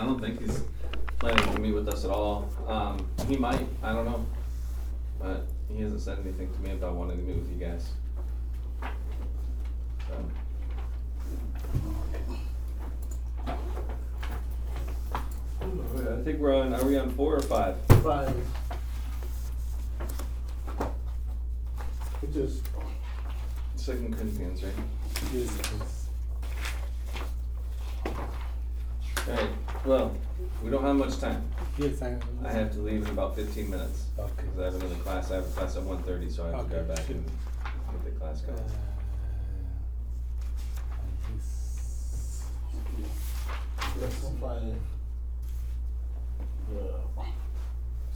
I don't think he's planning to meet with us at all. Um, he might, I don't know. But he hasn't said anything to me about wanting to meet with you guys. So. I think we're on, are we on four or five? Five. Which is, Second Corinthians, right? Yes, yes. Alright, well, we don't have much time. Yes, I. I have to leave in about fifteen minutes. Okay. Cause I have another class, I have a class at one thirty, so I have to go Okay, back sure. and get the class Uh, going. and this- lesson five. Yeah.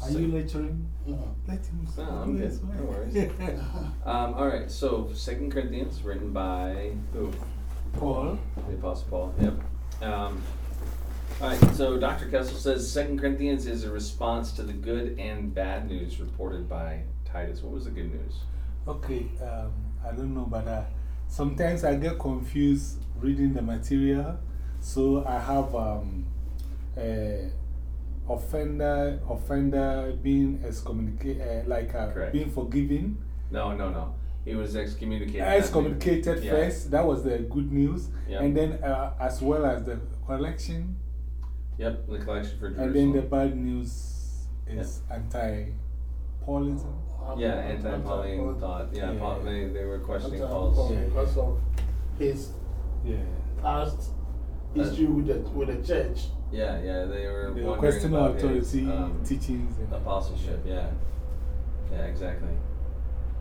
Are you lecturing? Mhm. Let him. No, I'm good. his No work. worries. Um, alright, so Second Corinthians, written by who? Paul. The Apostle Paul, yep. Um, alright, so Dr. Kessel says Second Corinthians is a response to the good and bad news reported by Titus. What was the good news? Okay, um, I don't know, but uh, sometimes I get confused reading the material. So I have um, uh, offender, offender being excommunicated, uh, like uh, being forgiven. No, no, no. He was excommunicated. Excommunicated yeah. first, that was the good news. And then, uh, as well as the collection. Yep, the collection for Jerusalem. And then the bad news is anti Paulism. Yeah, anti-Pauline thought. Yeah, Yeah. Paul, they, they were questioning Anti-Paul Paul's. Yeah. Because of his Yeah. past history with the, with the church. Yeah, yeah, they were The wondering questioning about authority his, um, teachings. And, apostleship. Yeah, yeah, exactly.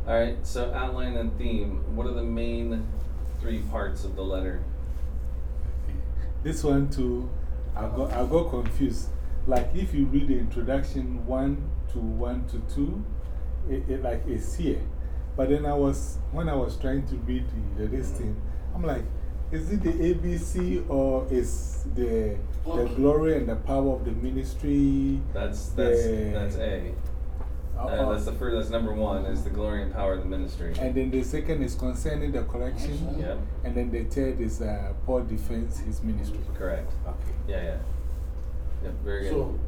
All right, so outline and theme. What are the main three parts of the letter? This one too, I got, I got confused. Like if you read the introduction 1 to 1 to 2, it, it like it's here. But then I was, when I was trying to read the, the this thing, I'm like, is it the ABC or is the, the glory and the power of the ministry? That's that's The- that's A. Uh, Uh, that's the first. That's number one. Is the glory and power of the ministry. and then the second is concerning the collection. Yep, And then the third is uh, Paul defends his ministry. correct. Okay. Yeah, yeah. Yep, very good. So,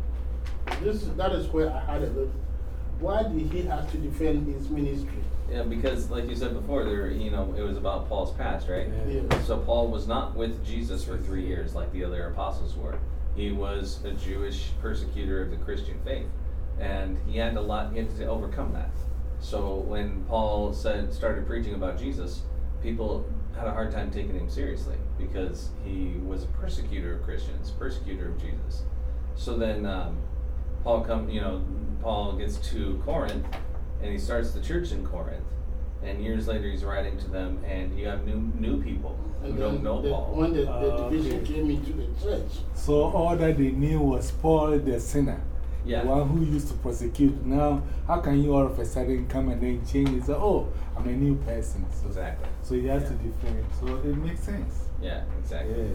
this, that is where I had a look. Why did he have to defend his ministry? Yeah, because like you said before, there you know it was about Paul's past, right? Yeah. Yeah. So Paul was not with Jesus for three years like the other apostles were. He was a Jewish persecutor of the Christian faith, and he had a lot. He had to overcome that. So when Paul said started preaching about Jesus, people had a hard time taking him seriously because he was a persecutor of Christians, persecutor of Jesus. So then um, Paul come, you know, Paul gets to Corinth, and he starts the church in Corinth. And years later, he's writing to them, and you have new new people who And don't know the, Paul. when the, the Ah, division okay. came into the church, So all that they knew was Paul the sinner. Yeah. The one who used to persecute. Now, how can you all of a sudden come and then change and say, oh, I'm a new person? So, Exactly. so you have to defend. So it makes sense. Yeah, exactly. Yeah.